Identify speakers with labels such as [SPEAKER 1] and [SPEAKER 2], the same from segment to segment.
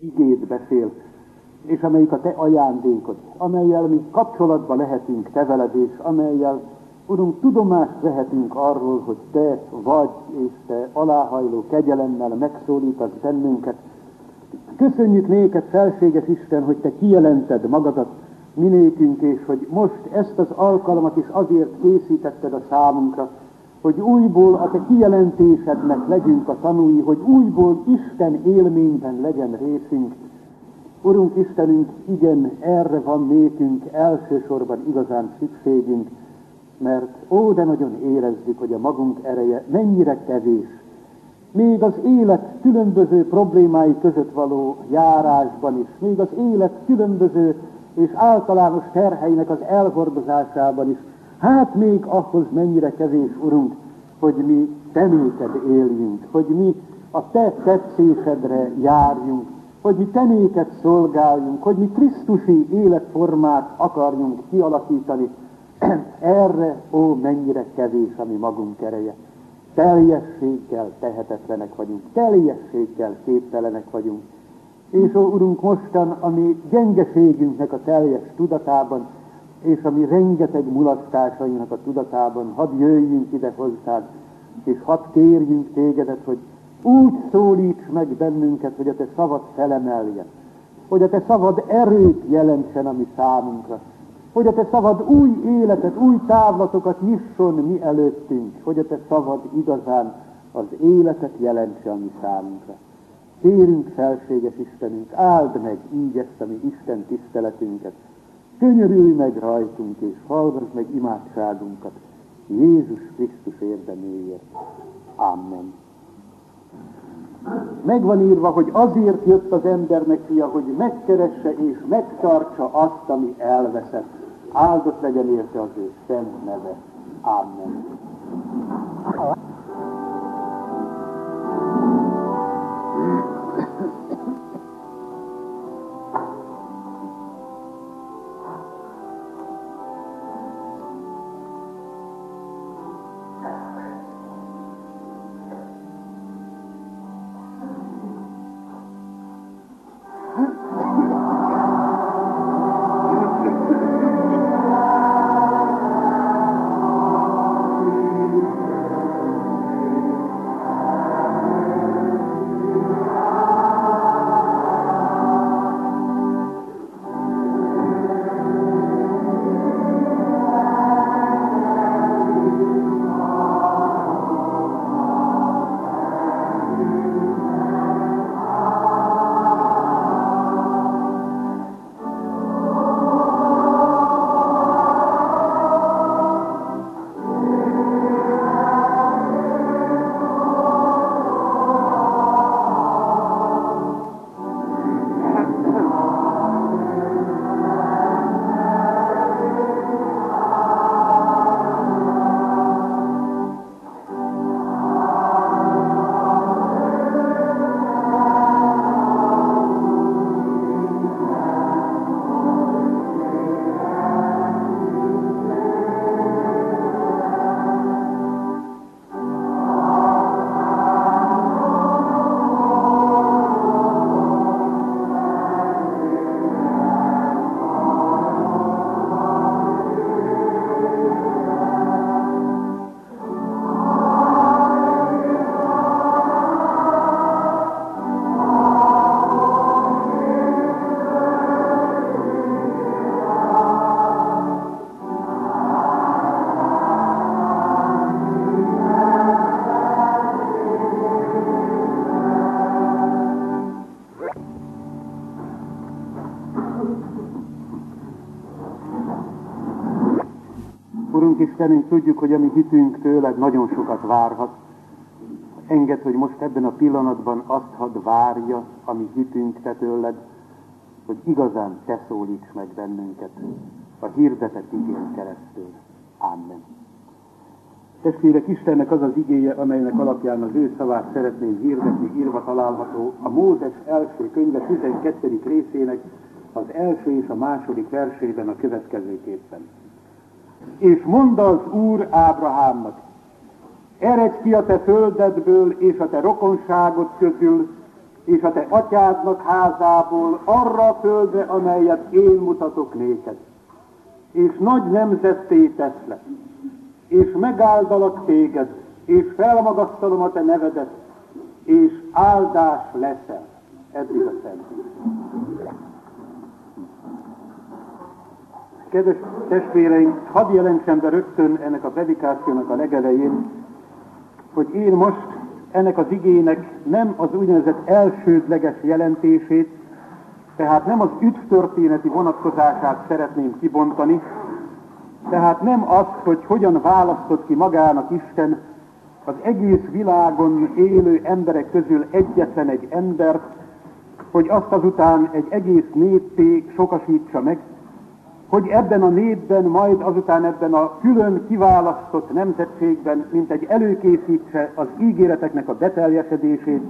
[SPEAKER 1] igét beszél, és amelyik a te ajándékod, amelyel mi kapcsolatba lehetünk te veled, és amelyel, Urunk, tudomást vehetünk arról, hogy te vagy, és te aláhajló kegyelemmel megszólítasz bennünket. Köszönjük néked, felséges Isten, hogy te kijelented magadat minékünk, és hogy most ezt az alkalmat is azért készítetted a számunkra, hogy újból a te kijelentésednek legyünk a tanúi, hogy újból Isten élményben legyen részünk. Urunk Istenünk, igen, erre van nékünk elsősorban igazán szükségünk, mert ó, de nagyon érezzük, hogy a magunk ereje mennyire kevés. Még az élet különböző problémái között való járásban is, még az élet különböző és általános terheinek az elhordozásában is, hát még ahhoz mennyire kevés, Urunk, hogy mi tenéked éljünk, hogy mi a Te tetszésedre járjunk, hogy mi tenéket szolgáljunk, hogy mi Krisztusi életformát akarjunk kialakítani. Erre, ó, mennyire kevés a mi magunk ereje. Teljességgel tehetetlenek vagyunk, teljességgel képtelenek vagyunk. És ó, Urunk, mostan a mi gyengeségünknek a teljes tudatában, és a mi rengeteg mulasztásainak a tudatában, hadd jöjjünk ide hozzád, és hadd kérjünk tégedet, hogy úgy szólíts meg bennünket, hogy a te szavad felemeljen, hogy a te szavad erőt jelentsen a mi számunkra, hogy a te szavad új életet, új távlatokat nyisson mi előttünk, hogy a te szavad igazán az életet jelentse a mi számunkra. Kérünk, felséges Istenünk, áld meg így ezt a mi Isten tiszteletünket, könyörülj meg rajtunk, és hallgass meg imádságunkat Jézus Krisztus érdeméért. Amen. Megvan írva, hogy azért jött az embernek fia, hogy megkeresse és megtartsa azt, ami elveszett. Áldott legyen érte az ő szent neve. Amen. Istenünk, tudjuk, hogy a mi hitünk tőled nagyon sokat várhat. Enged, hogy most ebben a pillanatban azt hadd várja, ami hitünk te tőled, hogy igazán te szólíts meg bennünket a hirdetett igény keresztül. Amen. Testvérek, Istennek az az igéje, amelynek alapján az ő szavát szeretném hirdetni, írva található a Mózes első könyve 12. részének az első és a második versében a következőképpen. És mondta az Úr Ábrahámnak, eredj ki a te földedből és a te rokonságod közül, és a te atyádnak házából arra a földre, amelyet én mutatok néked. És nagy nemzetté teszlek, és megáldalak téged, és felmagasztalom a te nevedet, és áldás leszel. Eddig a szent. Kedves testvéreim, hadd jelentsem be rögtön ennek a predikációnak a legelején, hogy én most ennek az igének nem az úgynevezett elsődleges jelentését, tehát nem az üdvtörténeti vonatkozását szeretném kibontani, tehát nem az, hogy hogyan választott ki magának Isten az egész világon élő emberek közül egyetlen egy embert, hogy azt azután egy egész néppé sokasítsa meg, hogy ebben a népben, majd azután ebben a külön kiválasztott nemzetségben, mint egy előkészítse az ígéreteknek a beteljesedését,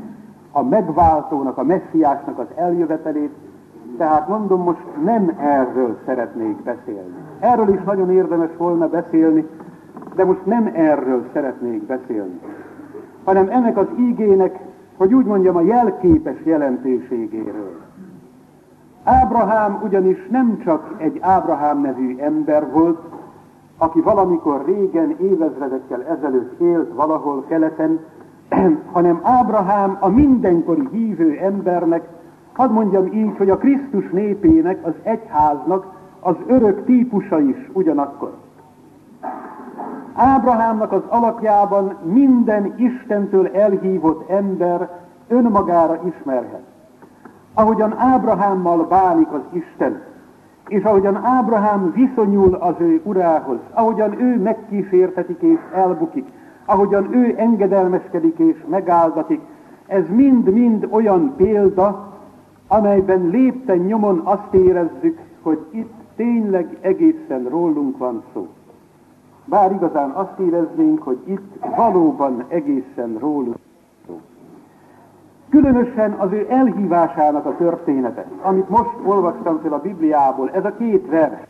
[SPEAKER 1] a megváltónak, a messziásnak az eljövetelét, tehát mondom, most nem erről szeretnék beszélni. Erről is nagyon érdemes volna beszélni, de most nem erről szeretnék beszélni, hanem ennek az ígének, hogy úgy mondjam, a jelképes jelentőségéről. Ábrahám ugyanis nem csak egy Ábrahám nevű ember volt, aki valamikor régen, évezredekkel ezelőtt élt valahol keleten, hanem Ábrahám a mindenkori hívő embernek, hadd mondjam így, hogy a Krisztus népének, az egyháznak az örök típusa is ugyanakkor. Ábrahámnak az alapjában minden Istentől elhívott ember önmagára ismerhet ahogyan Ábrahámmal bánik az Isten, és ahogyan Ábrahám viszonyul az ő urához, ahogyan ő megkísértetik és elbukik, ahogyan ő engedelmeskedik és megáldatik, ez mind-mind olyan példa, amelyben lépten nyomon azt érezzük, hogy itt tényleg egészen rólunk van szó. Bár igazán azt éreznénk, hogy itt valóban egészen rólunk Különösen az ő elhívásának a története, amit most olvastam fel a Bibliából, ez a két vers.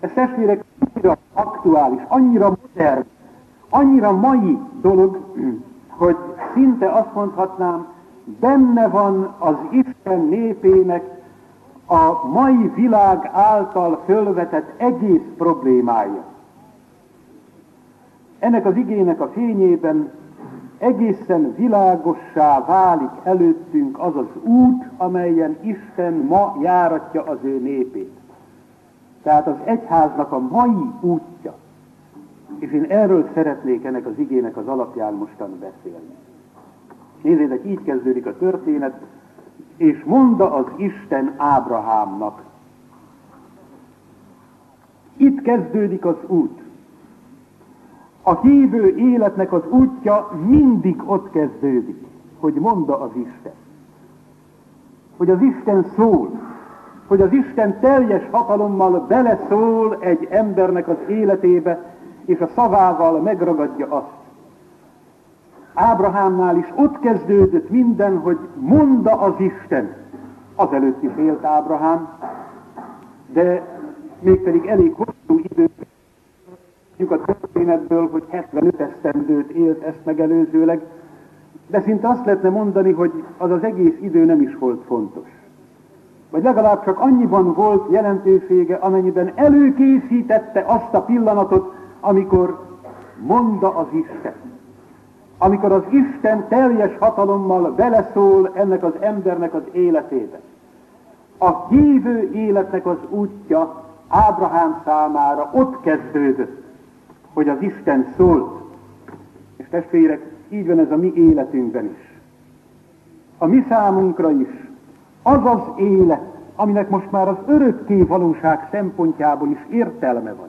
[SPEAKER 1] Ez testvérek annyira aktuális, annyira modern, annyira mai dolog, hogy szinte azt mondhatnám, benne van az Isten népének a mai világ által fölvetett egész problémája. Ennek az igének a fényében egészen világossá válik előttünk az az út, amelyen Isten ma járatja az ő népét. Tehát az egyháznak a mai útja. És én erről szeretnék ennek az igének az alapján mostan beszélni. Nézzétek, így kezdődik a történet, és mondta az Isten Ábrahámnak. Itt kezdődik az út. A hívő életnek az útja mindig ott kezdődik, hogy mondta az Isten. Hogy az Isten szól, hogy az Isten teljes hatalommal beleszól egy embernek az életébe, és a szavával megragadja azt. Ábrahámnál is ott kezdődött minden, hogy monda az Isten. Azelőtt is élt Ábrahám, de mégpedig elég hosszú idő Tudjuk a történetből, hogy 75 esztendőt élt ezt megelőzőleg, de szinte azt lehetne mondani, hogy az az egész idő nem is volt fontos. Vagy legalább csak annyiban volt jelentősége, amennyiben előkészítette azt a pillanatot, amikor mondta az Isten. Amikor az Isten teljes hatalommal beleszól ennek az embernek az életébe. A hívő életnek az útja Ábrahám számára ott kezdődött hogy az Isten szólt. És testvérek, így van ez a mi életünkben is. A mi számunkra is az az élet, aminek most már az örökké valóság szempontjából is értelme van,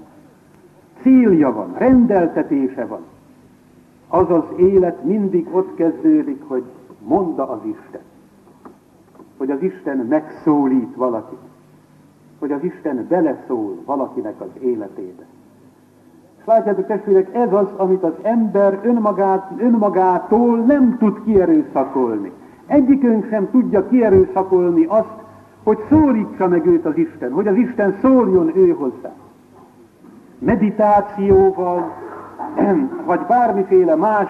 [SPEAKER 1] célja van, rendeltetése van. Az az élet mindig ott kezdődik, hogy mondta az Isten. Hogy az Isten megszólít valakit. Hogy az Isten beleszól valakinek az életébe. Látjátok testvérek, ez az, amit az ember önmagát, önmagától nem tud kierőszakolni. Egyikünk sem tudja kierőszakolni azt, hogy szólítsa meg őt az Isten, hogy az Isten szóljon ő hozzá. Meditációval, vagy bármiféle más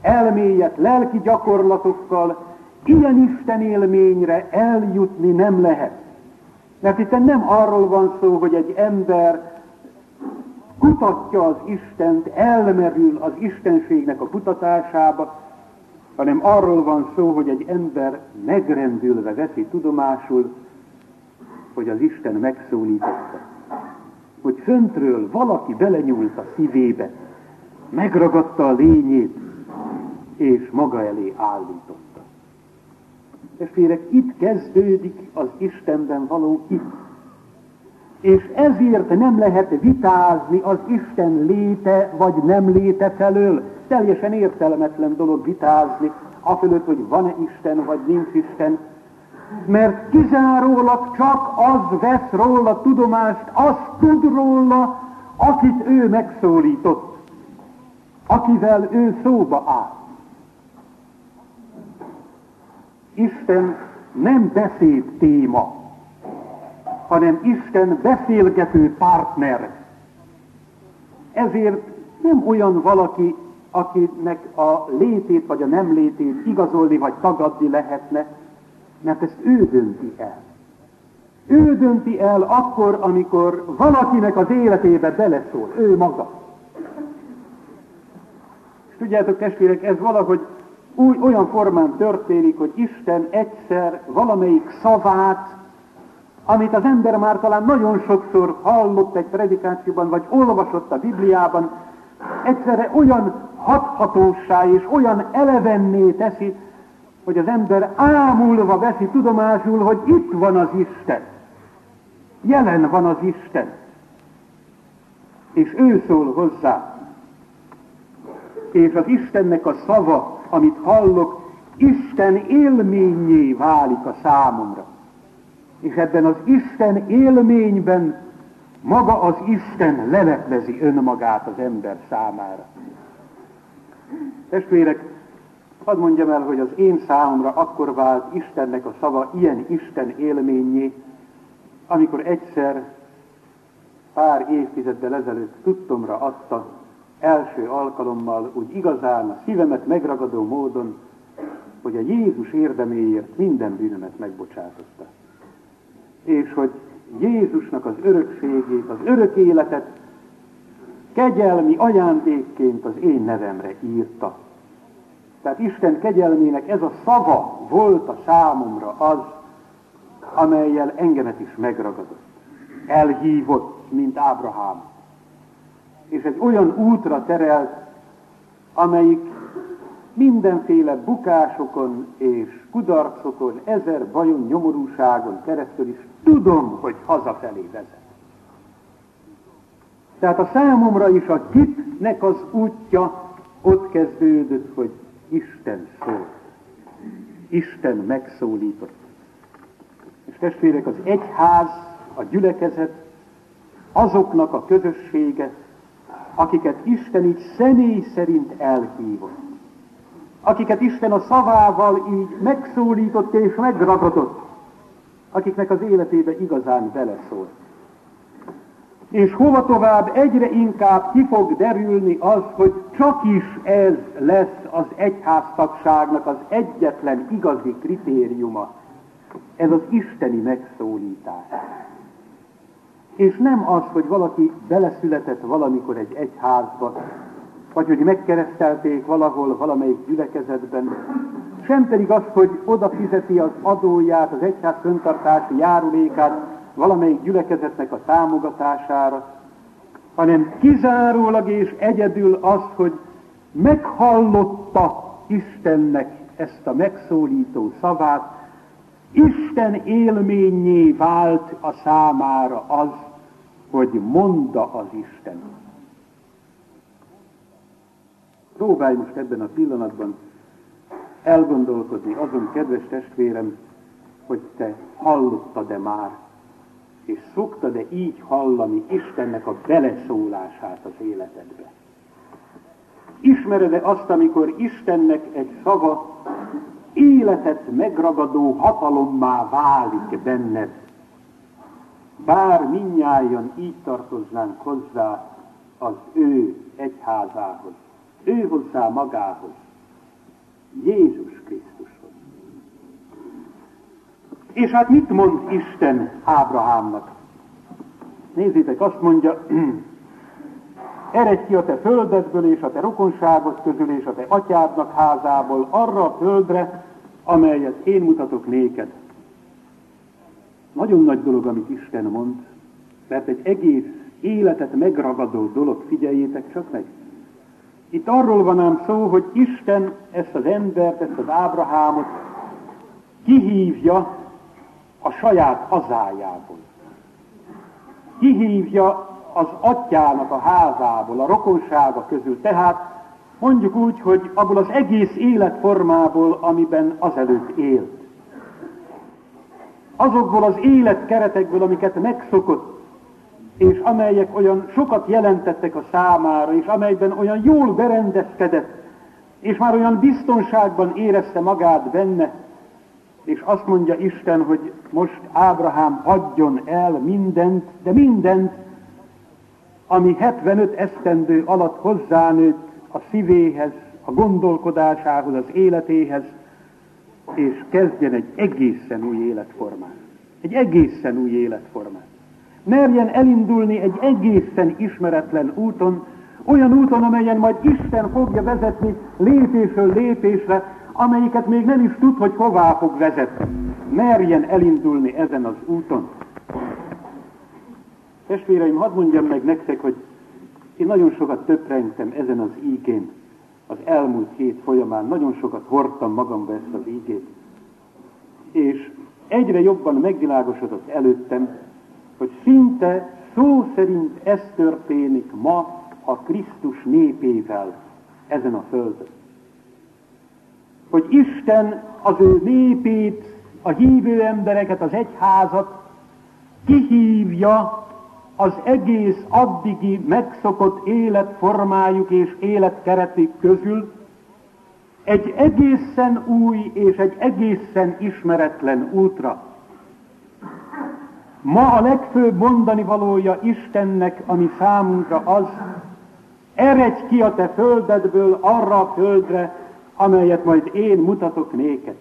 [SPEAKER 1] elmélyet lelki gyakorlatokkal Ilyen Isten élményre eljutni nem lehet. Mert itt nem arról van szó, hogy egy ember kutatja az Istent, elmerül az Istenségnek a kutatásába, hanem arról van szó, hogy egy ember megrendülve veszi tudomásul, hogy az Isten megszólította. Hogy föntről valaki belenyúlt a szívébe, megragadta a lényét, és maga elé állította. Testvérek, itt kezdődik az Istenben való hit. És ezért nem lehet vitázni az Isten léte vagy nem léte felől. Teljesen értelmetlen dolog vitázni, afölött, hogy van-e Isten vagy nincs Isten, mert kizárólag csak az vesz róla tudomást, az tud róla, akit ő megszólított, akivel ő szóba áll. Isten nem beszéd téma, hanem Isten beszélgető partner. Ezért nem olyan valaki, akinek a létét vagy a nem létét igazolni vagy tagadni lehetne, mert ezt ő dönti el. Ő dönti el akkor, amikor valakinek az életébe beleszól, ő maga. És tudjátok, testvérek, ez valahogy úgy, olyan formán történik, hogy Isten egyszer valamelyik szavát, amit az ember már talán nagyon sokszor hallott egy predikációban, vagy olvasott a Bibliában, egyszerre olyan hathatósá és olyan elevenné teszi, hogy az ember ámulva veszi tudomásul, hogy itt van az Isten. Jelen van az Isten. És ő szól hozzá. És az Istennek a szava, amit hallok, Isten élményé válik a számomra. És ebben az Isten élményben maga az Isten leleplezi önmagát az ember számára. Testvérek, hadd mondjam el, hogy az én számomra akkor vált Istennek a szava ilyen Isten élményé, amikor egyszer pár évtizeddel ezelőtt tudtomra adta első alkalommal úgy igazán a szívemet megragadó módon, hogy a Jézus érdeméért minden bűnömet megbocsátotta. És hogy Jézusnak az örökségét, az örök életet kegyelmi ajándékként az én nevemre írta. Tehát Isten kegyelmének ez a szava volt a számomra az, amelyel engemet is megragadott. Elhívott, mint Ábrahám. És egy olyan útra terelt, amelyik mindenféle bukásokon és kudarcokon, ezer bajon, nyomorúságon keresztül is tudom, hogy hazafelé vezet. Tehát a számomra is a hitnek az útja ott kezdődött, hogy Isten szól. Isten megszólított. És testvérek, az egyház, a gyülekezet, azoknak a közössége, akiket Isten így személy szerint elhívott. Akiket Isten a szavával így megszólított és megragadott. Akiknek az életébe igazán beleszólt. És hova tovább egyre inkább ki fog derülni az, hogy csak is ez lesz az egyháztagságnak az egyetlen igazi kritériuma. Ez az isteni megszólítás. És nem az, hogy valaki beleszületett valamikor egy egyházba, vagy hogy megkeresztelték valahol valamelyik gyülekezetben, sem pedig az, hogy oda fizeti az adóját, az egyház föntartási járulékát valamelyik gyülekezetnek a támogatására, hanem kizárólag és egyedül az, hogy meghallotta Istennek ezt a megszólító szavát, Isten élményé vált a számára az, hogy mondta az Isten. Próbálj most ebben a pillanatban elgondolkodni azon, kedves testvérem, hogy te hallottad-e már, és szoktad-e így hallani Istennek a beleszólását az életedbe. Ismered-e azt, amikor Istennek egy szava életet megragadó hatalommá válik benned? Bár minnyáján így tartoznánk hozzá az ő egyházához ő hozzá magához, Jézus Krisztushoz. És hát mit mond Isten Ábrahámnak? Nézzétek, azt mondja, eredj ki a te földedből és a te rokonságod közül és a te atyádnak házából arra a földre, amelyet én mutatok néked. Nagyon nagy dolog, amit Isten mond, mert egy egész életet megragadó dolog, figyeljétek csak meg. Itt arról van ám szó, hogy Isten ezt az embert, ezt az Ábrahámot kihívja a saját hazájából. Kihívja az atyának a házából, a rokonsága közül. Tehát mondjuk úgy, hogy abból az egész életformából, amiben azelőtt élt. Azokból az életkeretekből, amiket megszokott, és amelyek olyan sokat jelentettek a számára, és amelyben olyan jól berendezkedett, és már olyan biztonságban érezte magát benne, és azt mondja Isten, hogy most Ábrahám adjon el mindent, de mindent, ami 75 esztendő alatt hozzánőtt a szívéhez, a gondolkodásához, az életéhez, és kezdjen egy egészen új életformát. Egy egészen új életformát. Merjen elindulni egy egészen ismeretlen úton, olyan úton, amelyen majd Isten fogja vezetni lépésről lépésre, amelyiket még nem is tud, hogy hová fog vezetni. Merjen elindulni ezen az úton. Testvéreim, hadd mondjam meg nektek, hogy én nagyon sokat töprengtem ezen az ígén. Az elmúlt hét folyamán nagyon sokat hordtam magamba ezt az ígét. És egyre jobban megvilágosodott előttem, hogy szinte szó szerint ez történik ma a Krisztus népével ezen a földön. Hogy Isten az ő népét, a hívő embereket, az egyházat kihívja az egész addigi megszokott életformájuk és életkeretük közül egy egészen új és egy egészen ismeretlen útra. Ma a legfőbb mondani valója Istennek, ami számunkra az, eredj ki a te földedből arra a földre, amelyet majd én mutatok néked.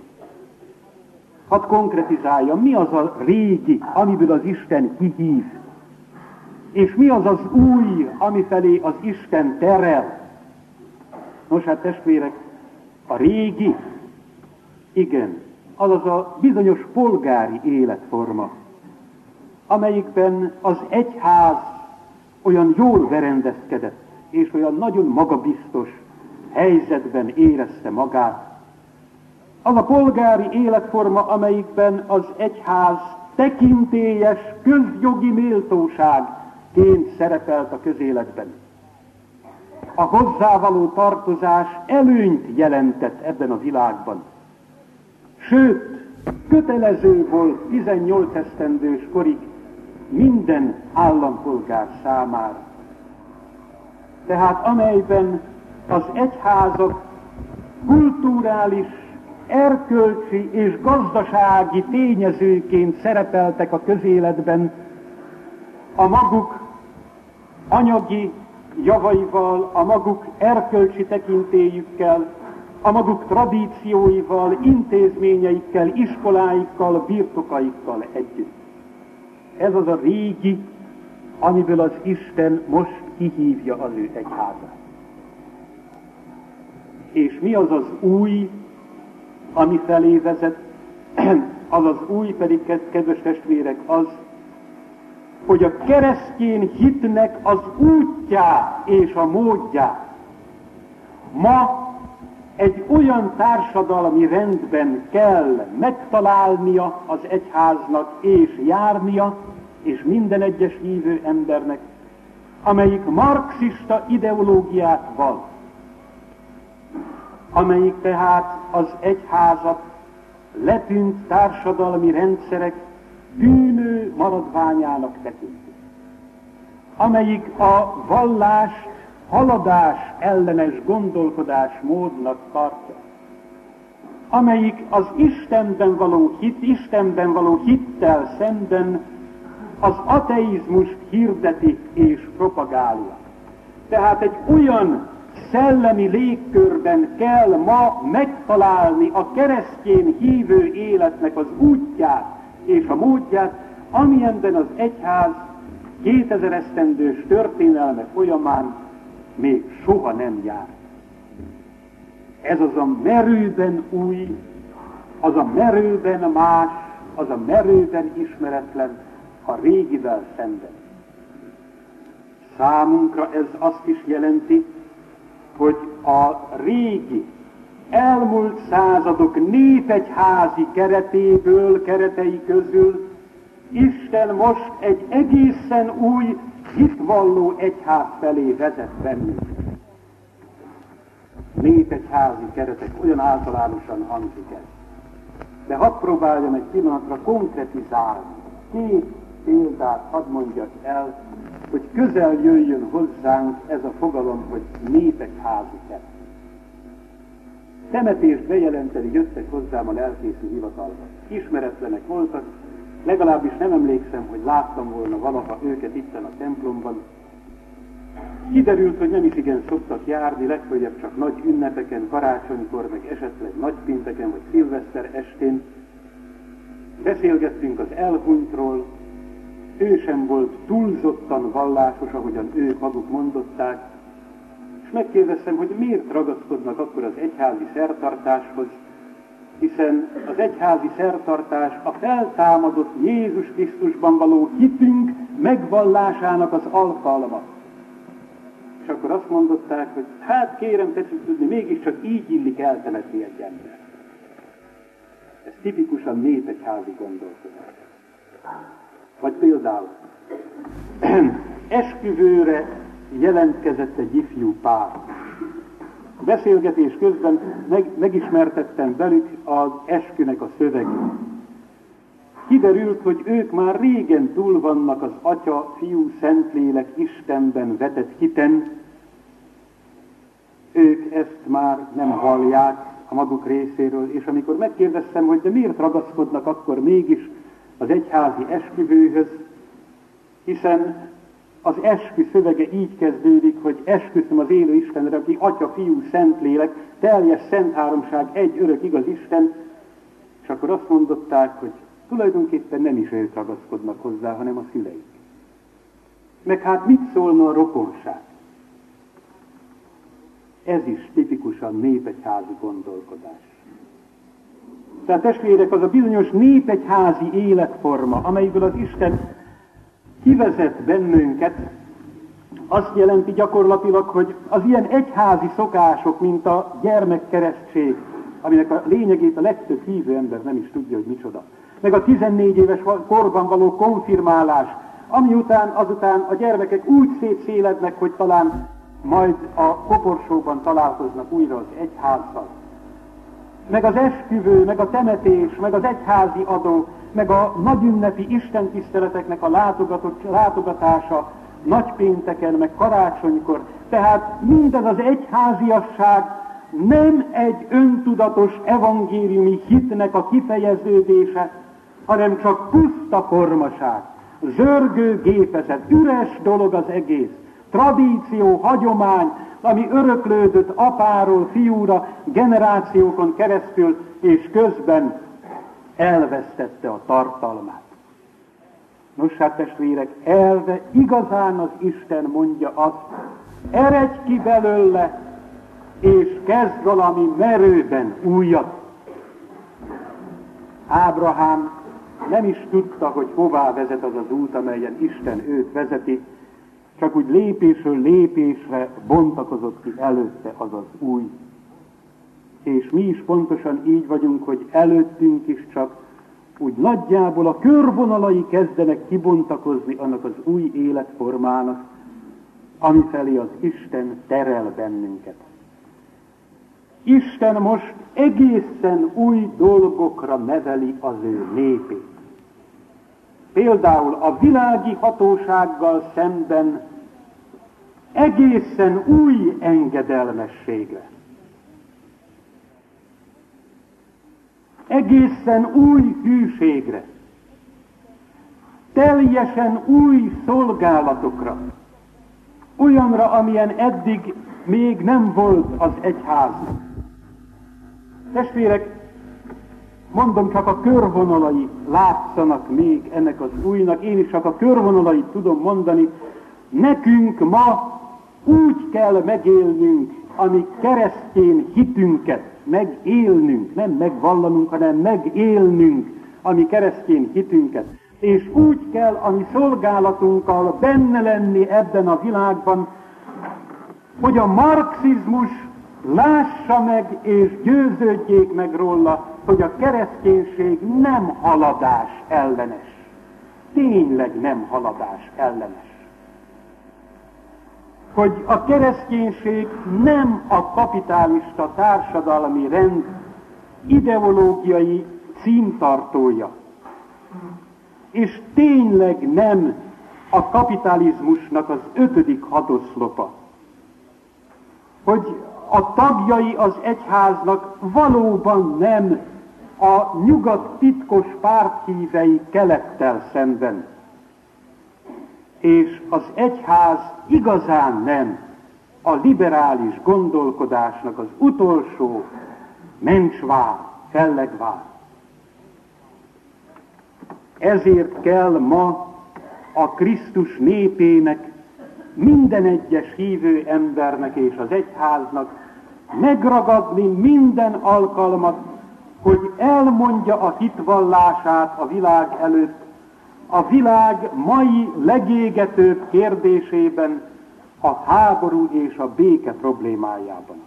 [SPEAKER 1] Hadd konkretizálja, mi az a régi, amiből az Isten kihív, és mi az az új, amifelé az Isten terel. Nos hát testvérek, a régi, igen, az az a bizonyos polgári életforma, amelyikben az egyház olyan jól verendezkedett, és olyan nagyon magabiztos helyzetben érezte magát. Az a polgári életforma, amelyikben az egyház tekintélyes közjogi méltóságként szerepelt a közéletben. A hozzávaló tartozás előnyt jelentett ebben a világban. Sőt, kötelező volt 18 esztendős korig minden állampolgár számára. Tehát amelyben az egyházak kulturális, erkölcsi és gazdasági tényezőként szerepeltek a közéletben, a maguk anyagi javaival, a maguk erkölcsi tekintélyükkel, a maguk tradícióival, intézményeikkel, iskoláikkal, birtokaikkal együtt. Ez az a régi, amiből az Isten most kihívja az ő egyházát. És mi az az új, ami felé vezet? Az az új pedig, kedves testvérek, az, hogy a keresztény hitnek az útját és a módját ma egy olyan társadalmi rendben kell megtalálnia az egyháznak és járnia, és minden egyes hívő embernek, amelyik marxista ideológiát val, amelyik tehát az egyházat letűnt társadalmi rendszerek bűnő maradványának tekinti, amelyik a vallást haladás ellenes gondolkodás módnak tartja, amelyik az Istenben való hit, Istenben való hittel szemben az ateizmust hirdeti és propagálja. Tehát egy olyan
[SPEAKER 2] szellemi légkörben kell ma megtalálni a keresztjén hívő életnek az útját és a módját, amilyenben az egyház 2000 esztendős történelme folyamán még soha nem jár. Ez az a merőben új, az a merőben más, az a merőben ismeretlen, a régivel szemben. Számunkra ez azt is jelenti, hogy a régi, elmúlt századok népegyházi keretéből, keretei közül Isten most egy egészen új hitvalló egyház felé vezet bennünket. Népegyházi keretek olyan általánosan hangzik ez. De hadd próbáljam egy pillanatra konkretizálni. Két példát hadd mondjak el, hogy közel jöjjön hozzánk ez a fogalom, hogy népegyházi keret. Temetést bejelenteni jöttek hozzám a lelkészi hivatalba. Ismeretlenek voltak, legalábbis nem emlékszem, hogy láttam volna valaha őket itten a templomban. Kiderült, hogy nem is igen szoktak járni, legfeljebb csak nagy ünnepeken, karácsonykor, meg esetleg nagypénteken, vagy szilveszter estén. Beszélgettünk az elhunytról, ő sem volt túlzottan vallásos, ahogyan ők maguk mondották, és megkérdeztem, hogy miért ragaszkodnak akkor az egyházi szertartáshoz, hiszen az egyházi szertartás a feltámadott Jézus Krisztusban való hitünk megvallásának az alkalma. És akkor azt mondották, hogy hát kérem, tetszik tudni, mégiscsak így illik eltemetni egy ember. Ez tipikusan népegyházi gondolkodás. Vagy például esküvőre jelentkezett egy ifjú pár. Beszélgetés közben meg, megismertettem velük az eskünek a szövegét. Kiderült, hogy ők már régen túl vannak az Atya, Fiú, Szentlélek Istenben vetett hiten. Ők ezt már nem hallják a maguk részéről, és amikor megkérdeztem, hogy de miért ragaszkodnak akkor mégis az egyházi esküvőhöz, hiszen az eskü szövege így kezdődik, hogy esküszöm az élő Istenre, aki Atya, Fiú, Szentlélek, teljes Szent Háromság, egy örök igaz Isten, és akkor azt mondották, hogy tulajdonképpen nem is ők ragaszkodnak hozzá, hanem a szüleik. Meg hát mit szólna a rokonság? Ez is tipikusan népegyházi gondolkodás. Tehát testvérek, az a bizonyos népegyházi életforma, amelyiből az Isten kivezet bennünket, azt jelenti gyakorlatilag, hogy az ilyen egyházi szokások, mint a gyermekkeresztség, aminek a lényegét a legtöbb hívő ember nem is tudja, hogy micsoda, meg a 14 éves korban való konfirmálás, ami után azután a gyermekek úgy szétszélednek, hogy talán majd a koporsóban találkoznak újra az egyházzal. Meg az esküvő, meg a temetés, meg az egyházi adó, meg a nagyünnepi istentiszteleteknek a látogatása nagypénteken, meg karácsonykor. Tehát mindez az egyháziasság nem egy öntudatos evangéliumi hitnek a kifejeződése, hanem csak puszta formaság, zörgő gépezet, üres dolog az egész, tradíció, hagyomány, ami öröklődött apáról fiúra generációkon keresztül, és közben elvesztette a tartalmát. Nos hát testvérek, elve igazán az Isten mondja azt, eredj ki belőle, és kezd valami merőben újat. Ábrahám nem is tudta, hogy hová vezet az az út, amelyen Isten őt vezeti, csak úgy lépésről lépésre bontakozott ki előtte az az új. És mi is pontosan így vagyunk, hogy előttünk is csak úgy nagyjából a körvonalai kezdenek kibontakozni annak az új életformának, ami felé az Isten terel bennünket. Isten most egészen új dolgokra neveli az ő népét. Például a világi hatósággal szemben egészen új engedelmességre. Egészen új hűségre. Teljesen új szolgálatokra. olyanra, amilyen eddig még nem volt az egyház. Testvérek, mondom, csak a körvonalai látszanak még ennek az újnak, én is csak a körvonalait tudom mondani. Nekünk ma úgy kell megélnünk, ami keresztény hitünket megélnünk, nem megvallanunk, hanem megélnünk, ami keresztény hitünket. És úgy kell a mi szolgálatunkkal benne lenni ebben a világban, hogy a marxizmus lássa meg és győződjék meg róla, hogy a kereszténység nem haladás ellenes. Tényleg nem haladás ellenes. Hogy a kereszténység nem a kapitalista társadalmi rend ideológiai címtartója, és tényleg nem a kapitalizmusnak az ötödik hadoszlopa, hogy a tagjai az egyháznak valóban nem a nyugat titkos párthívei kelettel szemben. És az egyház igazán nem a liberális gondolkodásnak az utolsó mencsvár, fellegvár. Ezért kell ma a Krisztus népének minden egyes hívő embernek és az egyháznak megragadni minden alkalmat, hogy elmondja a hitvallását a világ előtt, a világ mai legégetőbb kérdésében, a háború és a béke problémájában.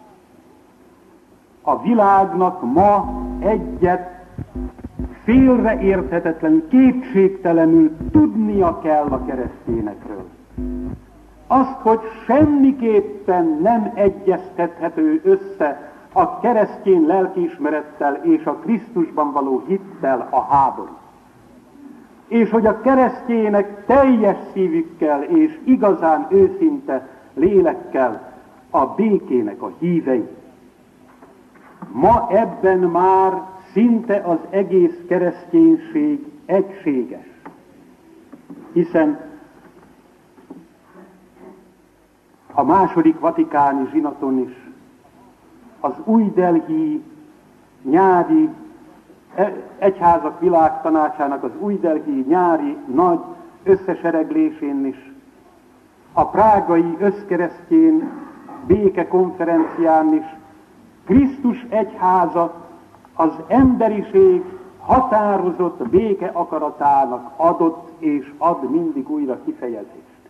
[SPEAKER 2] A világnak ma egyet félreérthetetlen, kétségtelenül tudnia kell a keresztényekről azt, hogy semmiképpen nem egyeztethető össze a keresztény lelkiismerettel és a Krisztusban való hittel a háború. És hogy a keresztények teljes szívükkel és igazán őszinte lélekkel a békének a hívei. Ma ebben már szinte az egész kereszténység egységes, hiszen a második vatikáni zsinaton is, az új Delhi nyári egyházak világtanácsának az új Delhi nyári nagy összesereglésén is, a prágai összkeresztjén béke konferencián is, Krisztus egyháza az emberiség határozott béke akaratának adott és ad mindig újra kifejezést.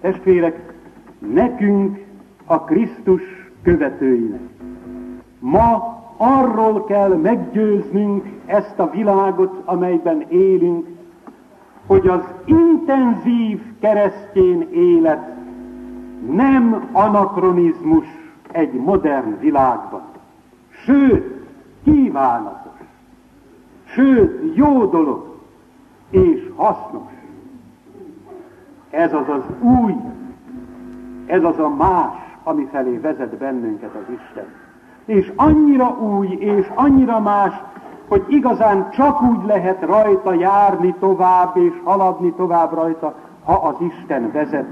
[SPEAKER 2] Testvérek, nekünk a Krisztus követőinek. Ma arról kell meggyőznünk ezt a világot, amelyben élünk, hogy az intenzív keresztény élet nem anakronizmus egy modern világban. Sőt, kívánatos, sőt, jó dolog és hasznos. Ez az az új, ez az a más, ami felé vezet bennünket az Isten. És annyira új, és annyira más, hogy igazán csak úgy lehet rajta járni tovább, és haladni tovább rajta, ha az Isten vezet.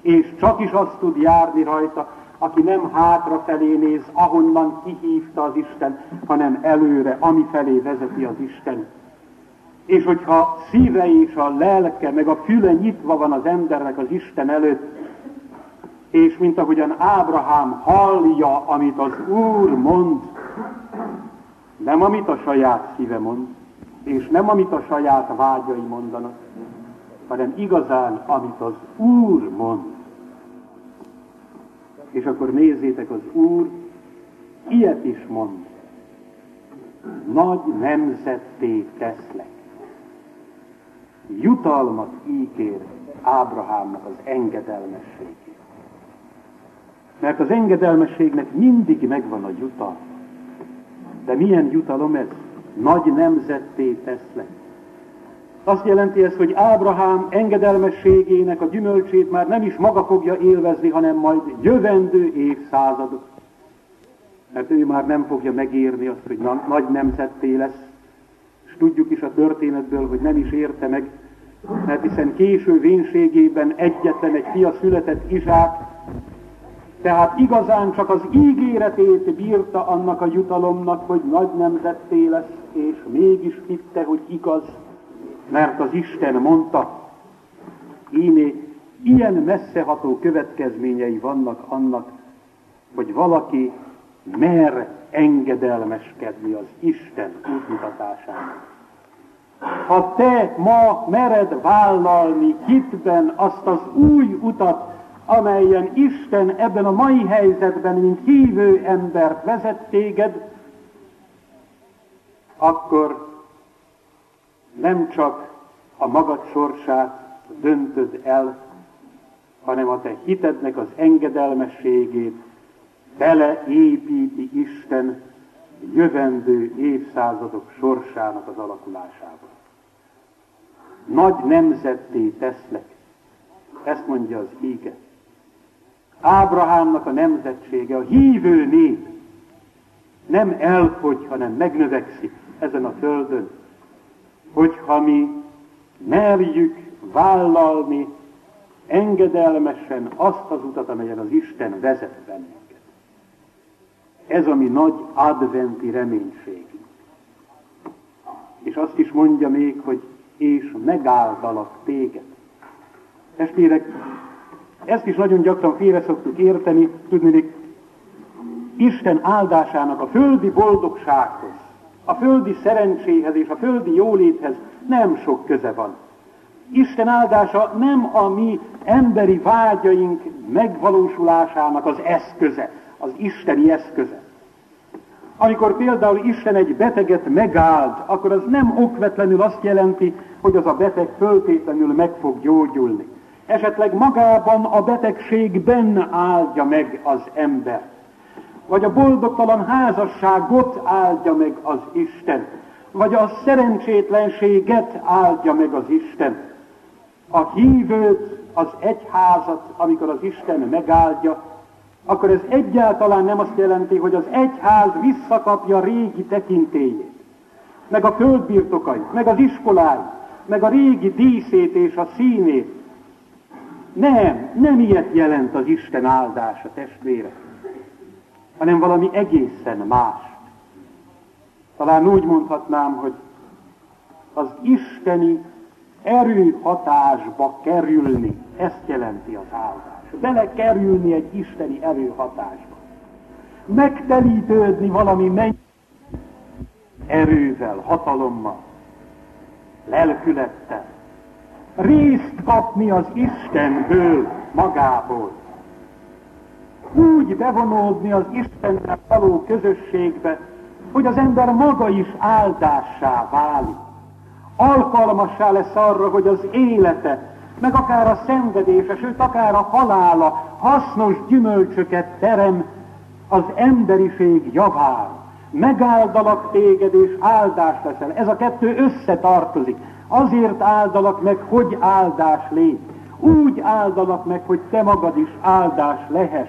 [SPEAKER 2] És csak is azt tud járni rajta, aki nem hátrafelé néz, ahonnan kihívta az Isten, hanem előre, ami felé vezeti az Isten és hogyha szíve és a lelke, meg a füle nyitva van az embernek az Isten előtt, és mint ahogyan Ábrahám hallja, amit az Úr mond, nem amit a saját szíve mond, és nem amit a saját vágyai mondanak, hanem igazán, amit az Úr mond. És akkor nézzétek, az Úr ilyet is mond. Nagy nemzetté teszlek jutalmat ígér Ábrahámnak az engedelmességét. Mert az engedelmességnek mindig megvan a jutalma. De milyen jutalom ez? Nagy nemzetté teszlek. Azt jelenti ez, hogy Ábrahám engedelmességének a gyümölcsét már nem is maga fogja élvezni, hanem majd jövendő évszázadok. Mert ő már nem fogja megérni azt, hogy na- nagy nemzetté lesz, tudjuk is a történetből, hogy nem is érte meg, mert hiszen késő vénségében egyetlen egy fia született Izsák, tehát igazán csak az ígéretét bírta annak a jutalomnak, hogy nagy nemzetté lesz, és mégis hitte, hogy igaz, mert az Isten mondta, íné, ilyen messzeható következményei vannak annak, hogy valaki mer engedelmeskedni az Isten útmutatásának. Ha te ma mered vállalni hitben azt az új utat, amelyen Isten ebben a mai helyzetben, mint hívő embert vezet téged, akkor nem csak a magad sorsát döntöd el, hanem a te hitednek az engedelmességét beleépíti Isten jövendő évszázadok sorsának az alakulásába. Nagy nemzetté teszlek, ezt mondja az íge. Ábrahámnak a nemzetsége, a hívő nép nem elfogy, hanem megnövekszik ezen a földön, hogyha mi merjük vállalni engedelmesen azt az utat, amelyen az Isten vezet bennünket. Ez a mi nagy adventi reménység. És azt is mondja még, hogy és megáldalak téged. Testvérek, ezt is nagyon gyakran félre szoktuk érteni, tudni, Isten áldásának a földi boldogsághoz, a földi szerencséhez és a földi jóléthez nem sok köze van. Isten áldása nem a mi emberi vágyaink megvalósulásának az eszköze, az isteni eszköze. Amikor például Isten egy beteget megáld, akkor az nem okvetlenül azt jelenti, hogy az a beteg föltétlenül meg fog gyógyulni. Esetleg magában a betegségben áldja meg az ember. Vagy a boldogtalan házasságot áldja meg az Isten. Vagy a szerencsétlenséget áldja meg az Isten. A hívőt, az egyházat, amikor az Isten megáldja, akkor ez egyáltalán nem azt jelenti, hogy az egyház visszakapja régi tekintélyét, meg a földbirtokait, meg az iskoláit, meg a régi díszét és a színét. Nem, nem ilyet jelent az Isten áldása, testvére, hanem valami egészen más. Talán úgy mondhatnám, hogy az isteni erőhatásba kerülni, ezt jelenti az áldás belekerülni egy isteni erőhatásba. Megtelítődni valami menny erővel, hatalommal, lelkülettel. Részt kapni az Istenből, magából. Úgy bevonódni az Istennel való közösségbe, hogy az ember maga is áldássá válik. Alkalmassá lesz arra, hogy az élete meg akár a szenvedése, sőt akár a halála hasznos gyümölcsöket terem az emberiség javára. Megáldalak téged, és áldás leszel. Ez a kettő összetartozik. Azért áldalak meg, hogy áldás légy. Úgy áldalak meg, hogy te magad is áldás lehess.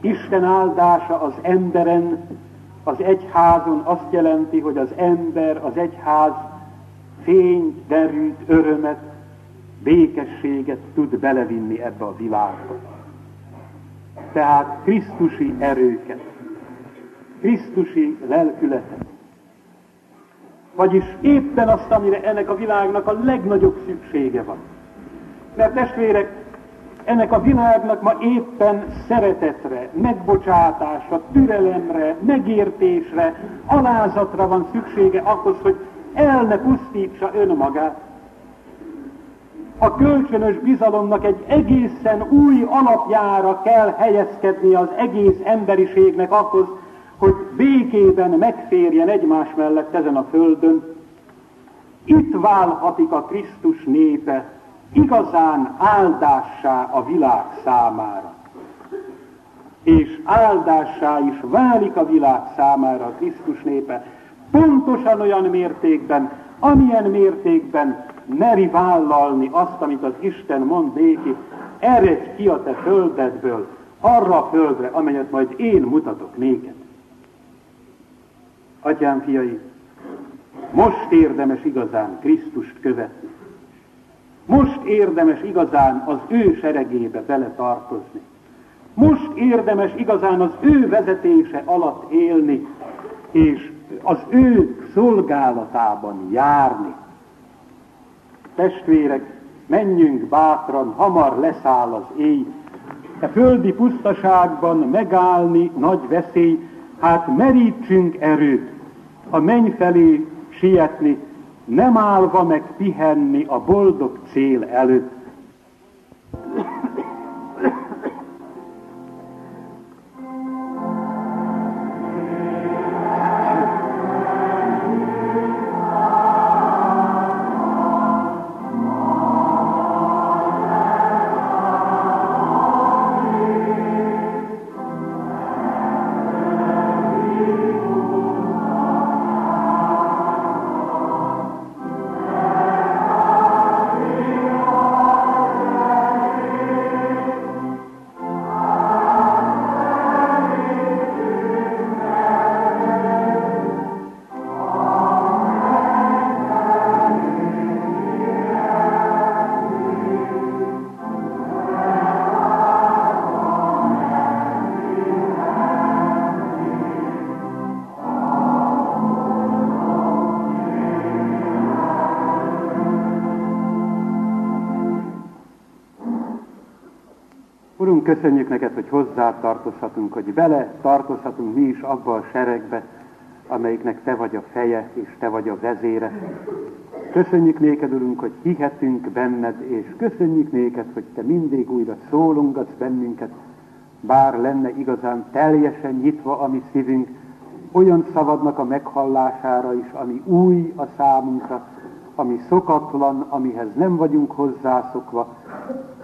[SPEAKER 2] Isten áldása az emberen, az egyházon azt jelenti, hogy az ember, az egyház fényt, derűt, örömet, békességet tud belevinni ebbe a világba. Tehát Krisztusi erőket, Krisztusi lelkületet. Vagyis éppen azt, amire ennek a világnak a legnagyobb szüksége van. Mert testvérek, ennek a világnak ma éppen szeretetre, megbocsátásra, türelemre, megértésre, alázatra van szüksége ahhoz, hogy el ne pusztítsa önmagát, a kölcsönös bizalomnak egy egészen új alapjára kell helyezkedni az egész emberiségnek ahhoz, hogy békében megférjen egymás mellett ezen a földön. Itt válhatik a Krisztus népe igazán áldássá a világ számára. És áldássá is válik a világ számára a Krisztus népe, pontosan olyan mértékben, amilyen mértékben meri vállalni azt, amit az Isten mond néki, eredj ki a te földedből, arra a földre, amelyet majd én mutatok néked. Atyám, fiai, most érdemes igazán Krisztust követni. most érdemes igazán az ő seregébe bele tartozni. Most érdemes igazán az ő vezetése alatt élni, és az ő szolgálatában járni. Testvérek, menjünk bátran, hamar leszáll az éj. E földi pusztaságban megállni nagy veszély, hát merítsünk erőt, a menny felé sietni, nem állva meg pihenni a boldog cél előtt. Köszönjük neked, hogy hozzá tartozhatunk, hogy bele tartozhatunk mi is abba a seregbe, amelyiknek te vagy a feje, és te vagy a vezére. Köszönjük néked, Urunk, hogy hihetünk benned, és köszönjük néked, hogy te mindig újra szólungatsz bennünket, bár lenne igazán teljesen nyitva a mi szívünk, olyan szavadnak a meghallására is, ami új a számunkra, ami szokatlan, amihez nem vagyunk hozzászokva,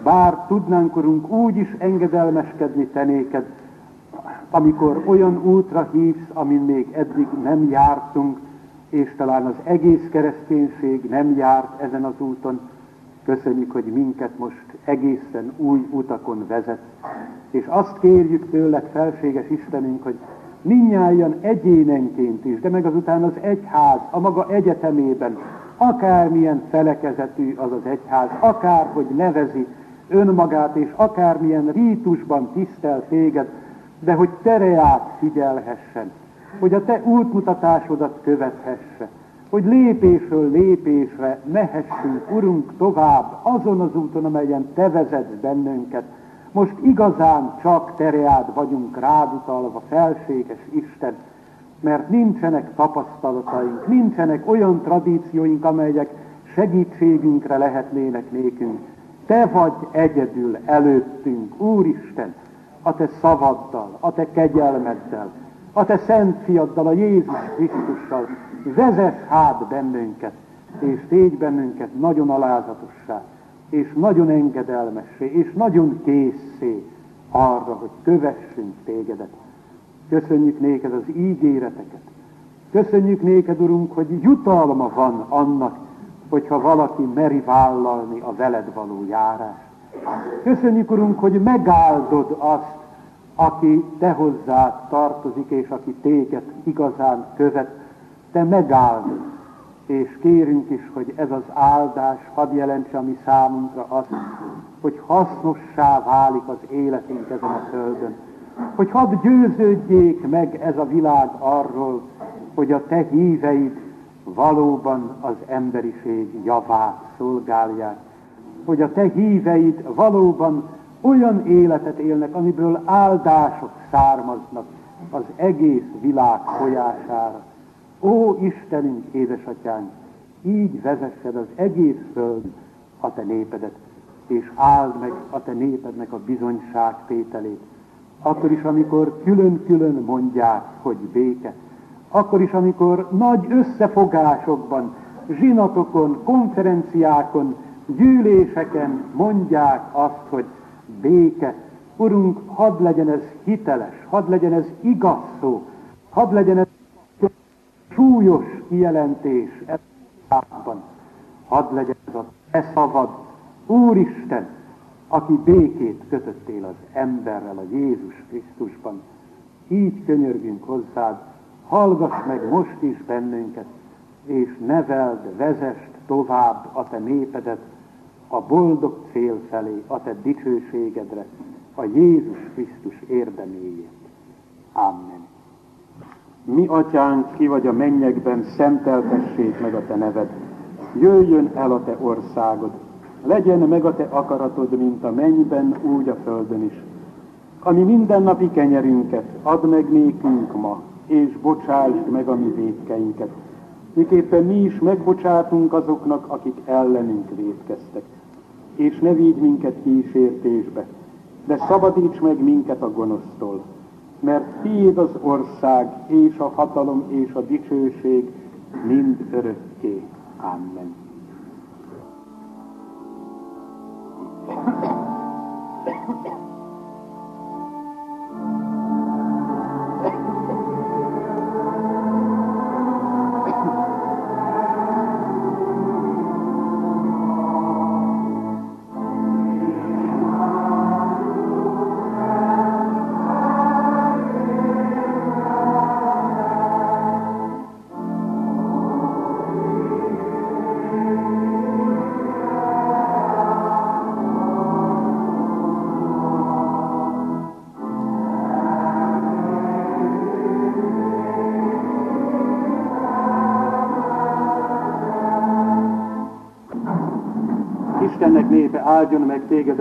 [SPEAKER 2] bár tudnánk, Urunk, úgy is engedelmeskedni tenéked, amikor olyan útra hívsz, amin még eddig nem jártunk, és talán az egész kereszténység nem járt ezen az úton, köszönjük, hogy minket most egészen új utakon vezet. És azt kérjük tőled, felséges Istenünk, hogy minnyáján egyénenként is, de meg azután az egyház a maga egyetemében, akármilyen felekezetű az az egyház, akárhogy nevezi önmagát, és akármilyen rítusban tisztel téged, de hogy tereát figyelhessen, hogy a te útmutatásodat követhesse, hogy lépésről lépésre mehessünk, Urunk, tovább azon az úton, amelyen Te vezetsz bennünket. Most igazán csak Tereád vagyunk rádutalva, felséges Isten, mert nincsenek tapasztalataink, nincsenek olyan tradícióink, amelyek segítségünkre lehetnének nékünk. Te vagy egyedül előttünk, Úristen, a Te szavaddal, a Te kegyelmeddel, a Te szent fiaddal, a Jézus Krisztussal. Vezess hát bennünket, és tégy bennünket nagyon alázatossá, és nagyon engedelmessé, és nagyon készé arra, hogy kövessünk tégedet. Köszönjük néked az ígéreteket. Köszönjük néked, Urunk, hogy jutalma van annak, hogyha valaki meri vállalni a veled való járást. Köszönjük, Urunk, hogy megáldod azt, aki te hozzá tartozik, és aki téged igazán követ, te megáldod. És kérünk is, hogy ez az áldás hadd jelentse a mi számunkra azt, hogy hasznossá válik az életünk ezen a földön. Hogy hadd győződjék meg ez a világ arról, hogy a te híveid valóban az emberiség javát szolgálják, hogy a te híveid valóban olyan életet élnek, amiből áldások származnak az egész világ folyására. Ó Istenünk, édesatyánk, így vezessed az egész föld a te népedet, és áld meg a te népednek a bizonyságtételét. Akkor is, amikor külön-külön mondják, hogy béke, akkor is, amikor nagy összefogásokban, zsinatokon, konferenciákon, gyűléseken mondják azt, hogy béke. Urunk, hadd legyen ez hiteles, hadd legyen ez igaz szó, hadd legyen ez súlyos kijelentés ebben. Hadd legyen ez a te szavad, Úristen, aki békét kötöttél az emberrel, a Jézus Krisztusban. Így könyörgünk hozzád, hallgass meg most is bennünket, és neveld, vezest tovább a te népedet a boldog cél felé, a te dicsőségedre, a Jézus Krisztus érdeméért. Amen. Mi atyánk, ki vagy a mennyekben, szenteltessék meg a te neved. Jöjjön el a te országod. Legyen meg a te akaratod, mint a mennyben, úgy a földön is. Ami mindennapi kenyerünket add meg nékünk ma, és bocsásd meg a mi védkeinket, miképpen mi is megbocsátunk azoknak, akik ellenünk védkeztek. És ne vigy minket kísértésbe, de szabadíts meg minket a gonosztól, mert tiéd az ország, és a hatalom, és a dicsőség mind örökké. Amen.